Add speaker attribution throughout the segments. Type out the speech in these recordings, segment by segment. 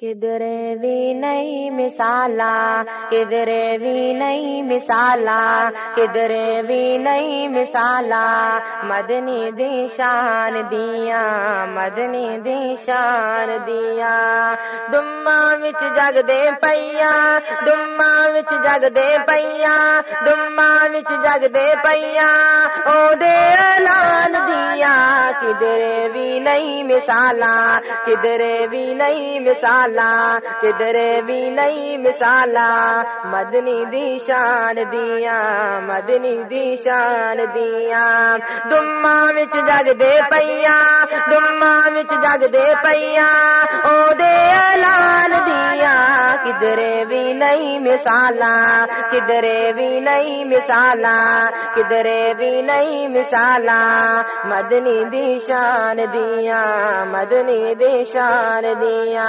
Speaker 1: کدرے بھی نہیں مثالا کدرے بھی نہیں مثالا کدرے بھی نہیں مثالا مدنی دی شان دیا مدنی دی شان دیا دما وچ جگ دے پیا دما وچ جگ دے پیا دما وچ جگ دے پیا او دے اعلان دیا کدرے بھی نہیں مثالا کدرے بھی نہیں مثالا کدھر بھی نہیں مثالا مدنی دی شان دیا مدنی دی شان دیا دما وچ جگ دے پیا دما وچ جگ دے پیا او دے اعلان دیا کدھر بھی نہیں مثالا کدھر بھی نہیں مثالا کدھر بھی نہیں مثالا مدنی دی شان دیا مدنی دی شان دیا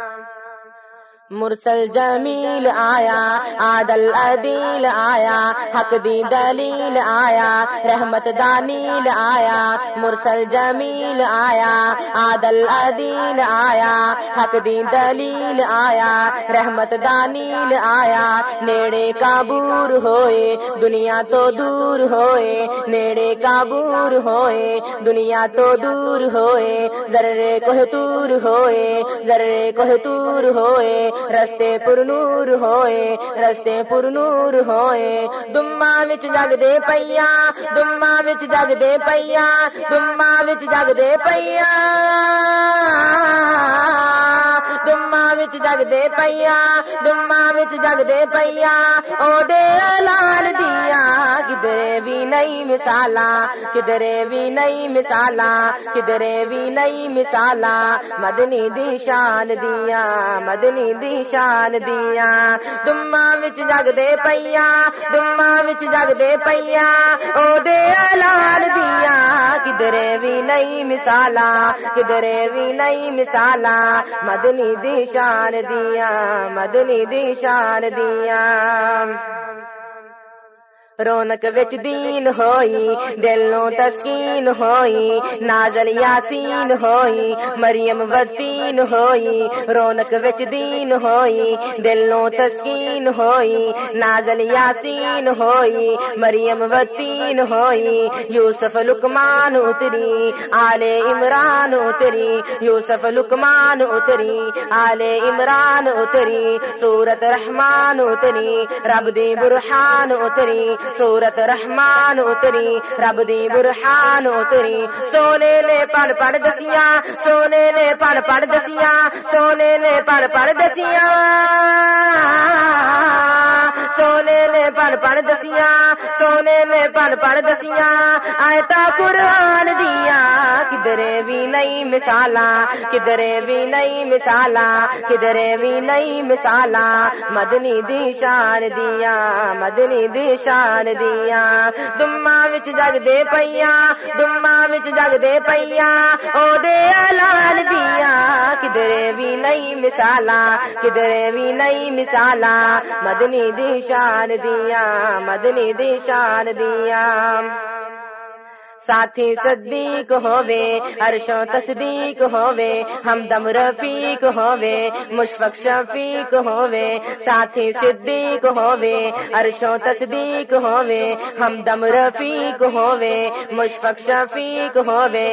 Speaker 1: مرسل جمیل آیا، عادل عدیل آیا، حق دی دلیل آیا، رحمت دانیل آیا، مرسل جمیل آیا، عادل عدیل آیا، حق دی دلیل آیا، رحمت دانیل آیا، نیڑے کابور ہوئے، دنیا تو دور ہوئے، نیڑے کابور ہوئے، دنیا تو دور ہوئے، ذرے کوہ تور ہوئے، ذرے کوہ تور ہوئے رستے پر نور ہوئے رستے پر نور ہوئے دما وچ جگ دے پیا دما وچ جگ دے پیا دما وچ جگ دے پیا وچ جگ دے پیا دما وچ جگ دے پیا او دے لال دیا کدرے بھی نہیں مثالا کدرے بھی نہیں مثالا کدرے بھی نہیں مثالا مدنی دی شان دیا مدنی دی شان دیا دما وچ جگ دے پیا دما وچ جگ دے پیا او دے لال دیا کدرے بھی نہیں مثالا کدرے بھی نہیں مثالا مدنی دی شان دیا مدنی دی شان دیا۔ رونق وچ دین ہوئی دلوں تسکین ہوئی نازل یاسین ہوئی مریم ودین ہوئی رونق وچ دین ہوئی دلوں تسکین ہوئی نازل یاسین ہوئی مریم ودین ہوئی یوسف لکمان اتری آل عمران اتری یوسف لکمان اتری آل عمران اتری سورت رحمان اتری رب دی برحان اتری سورت رحمان اتری رب دی برحان اتری سونے نے پڑھ پڑھ دسیاں، سونے نے پڑھ پڑھ دسیاں، سونے نے پڑھ پڑھ دسیاں۔ سونے نے پڑھ پڑھ دسیاں، سونے نے پڑھ پڑھ دسیاں۔ تا قرآن دیا کدرے بھی نہیں مثالا کدرے بھی نہیں مثالا کدرے بھی نہیں مثالا مدنی دی شان دیا مدنی دی شان دیا دما وچ جگ دے پیا دما وچ جگ دے پیا او دے لال دیا کدرے بھی نہیں مثالا کدرے بھی نہیں مثالا مدنی دی شان دیا مدنی دی شان دیا ساتھی صدیق ہووے عرشو تصدیق ہووے ہمدم رفیق ہووے، مشفق شفیق ہووے، ساتھی صدیق ہووے عرشو تصدیق ہووے ہمدم رفیق ہووے، مشفق شفیق ہووے،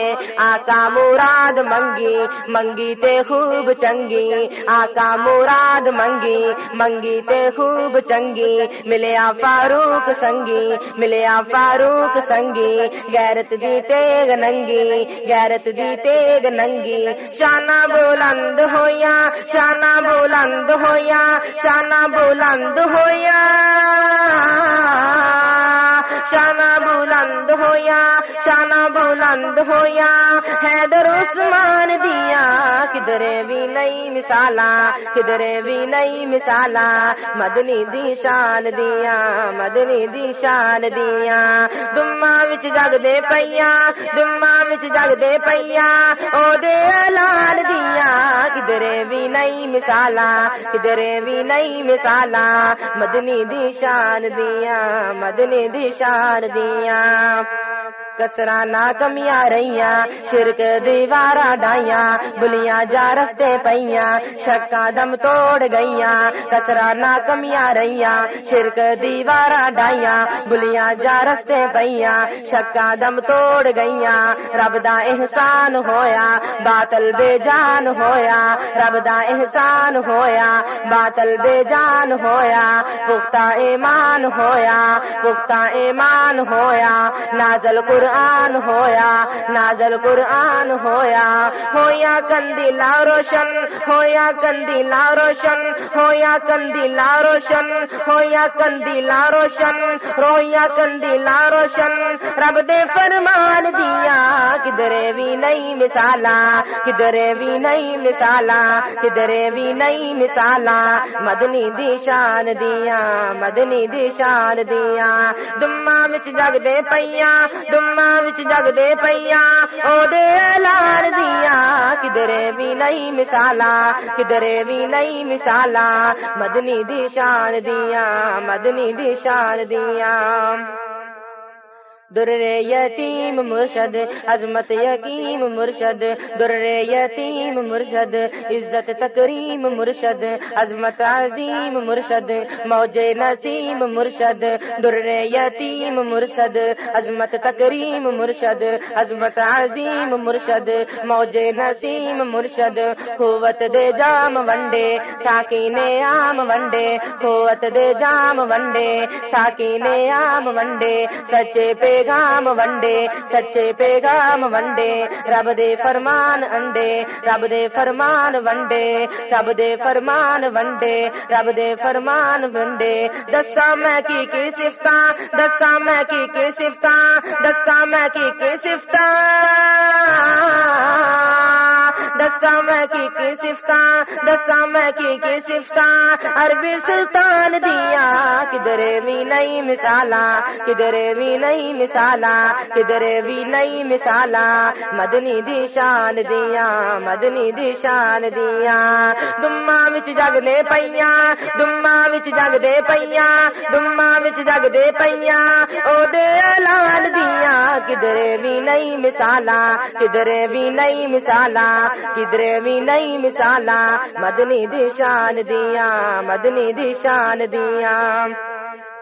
Speaker 1: آقا مراد منگی منگی تے خوب چنگی، آقا مراد منگی منگی تے خوب چنگی، ملیا فاروق سنگی، ملیا فاروق سنگی غیرت دی تیگ ننگی غیرت دی تیگ ننگی شانہ بلند ہویا شانہ بلند ہویا شانہ بلند ہویا شانہ بلند ہویا شانہ بلند ہویا حیدر عثمان کدرے بھی نہیں مثالا کدرے بھی نہیں مثالا مدنی دی شان دیا مدنی دی شان دیا دما وچ جگ دے پیا دما وچ جگ دے پیا او دے لال دیا کدرے بھی نہیں مثالا کدرے بھی نہیں مثالا مدنی دی شان دیا مدنی دی شان دیا کسرا نہ کمیاں رہیاں شرک دیوارا ڈائیاں بلیاں جا رستے پئیاں شکا دم توڑ گئیاں کسرا نہ کمیاں رہیاں شرک دیوارا ڈائیاں بلیاں جا رستے پئیاں شکا دم توڑ گئیاں رب دا احسان ہویا باطل بے جان ہویا رب دا احسان ہویا باطل بے جان ہویا پختہ ایمان ہویا پختہ ایمان ہویا نازل قرآن ہویا، نازل قرآن ہویا ہویا کندی لا روشن، ہویا کندی لا روشن، ہویا کندی لا روشن، ہویا کندی لا روشن، رویا کندی لا روشن۔ رب دے فرمان دیا، کدرے بھی نہیں مثالا کدرے بھی نہیں مثالا کدرے بھی نہیں مثالا مدنی دی شان دیا مدنی دی شان دیا دما وچ جگ دے پئیاں دما وچ جگ دے پئیاں او دے اعلان دیا کدرے بھی نہیں مثالا کدرے بھی نہیں مثالا مدنی دی شان دیا مدنی دی شان دیا در یتیم مرشد عظمت یقیم مرشد در یتیم مرشد عزت تکریم مرشد عظمت عظیم مرشد موج نسیم مرشد در یتیم مرشد عظمت تکریم مرشد عظمت عظیم مرشد موج نسیم مرشد قوت دے جام ونڈے ساکین عام ونڈے قوت دے جام ونڈے ساکین عام ونڈے سچے پہ پیغام ونڈے، سچے پیغام ونڈے، رب دے فرمان انڈے، رب دے فرمان ونڈے، رب دے فرمان ونڈے، رب دے فرمان ونڈے۔ دسا میں کی کی صفتاں دسا میں کی کی صفتاں دسا میں کی کی صفتاں۔ دسا کی کی سفتا عربی سلطان دیا کدرے بھی نہیں مثالا کدرے بھی نہیں مثالا کدرے بھی نہیں مثالا مدنی دی شان دیا، مدنی دی شان دیا۔ دما وچ جگ دے پئیاں دما وچ جگ دے پئیاں دما وچ جگ دے پئیاں۔ او دے اعلان دیا کدرے بھی نہیں مثالا کدرے بھی نہیں مثالا کدرے بھی نہیں مثالا مدنی دشان دیا مدنی دشان دیا۔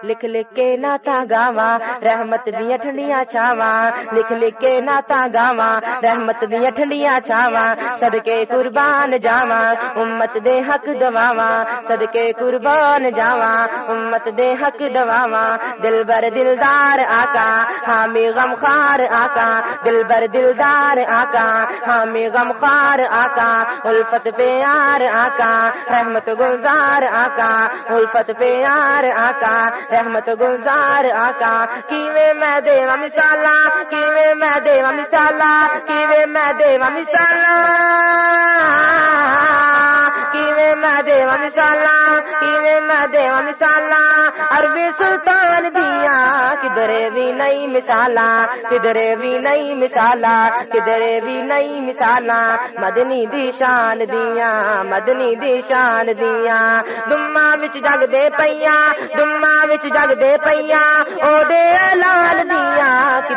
Speaker 1: لکھ لکھ کے ناتا گاوا رحمت دیا ٹھنڈیاں چھاوا لکھ لکھ کے ناتا گاوا رحمت دیا ٹھنڈیاں چھاوا صدقے قربان جاوا امت دے حق دواوا صدقے قربان جاوا امت دے حق دواوا دل بر دلدار آقا حامی غم خار آقا دل بر دلدار آقا حامی غم خار آقا الفت پیار آقا رحمت گلزار آقا الفت پیار آقا رحمت گزار آقا، کیویں میں دیوا مثالا کیویں میں دیوا مثالا کیویں میں دیوا مثالا کیویں میں دیوا مثالا کیویں میں دیوا مثالا عربی سلطان دیا کدرے بھی نہیں مثالا کدرے بھی نہیں مثالا کدرے بھی نہیں مثالا مدنی دی شان دیا مدنی دی شان دیا دما وچ جگ دے پئیاں دما وچ جگ دے پئیاں او دے لال دیا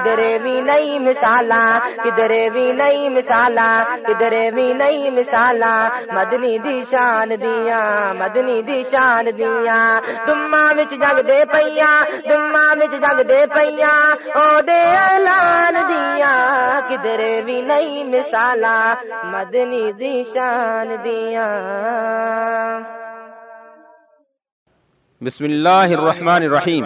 Speaker 1: کدرے بھی نہیں مثالا کدرے بھی نہیں مثالا کدرے بھی نہیں مثالا، مدنی دی شان دیا، مدنی دی شان دیا۔ دما وچ جگ دے پئیاں دما وچ جگ دے پئیاں، او دے دیا۔ کدرے بھی نہیں مثالا، مدنی دی شان دیا۔
Speaker 2: بسم اللہ الرحمن الرحیم۔